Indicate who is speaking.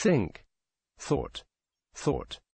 Speaker 1: think, thought, thought.